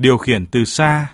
điều khiển từ xa.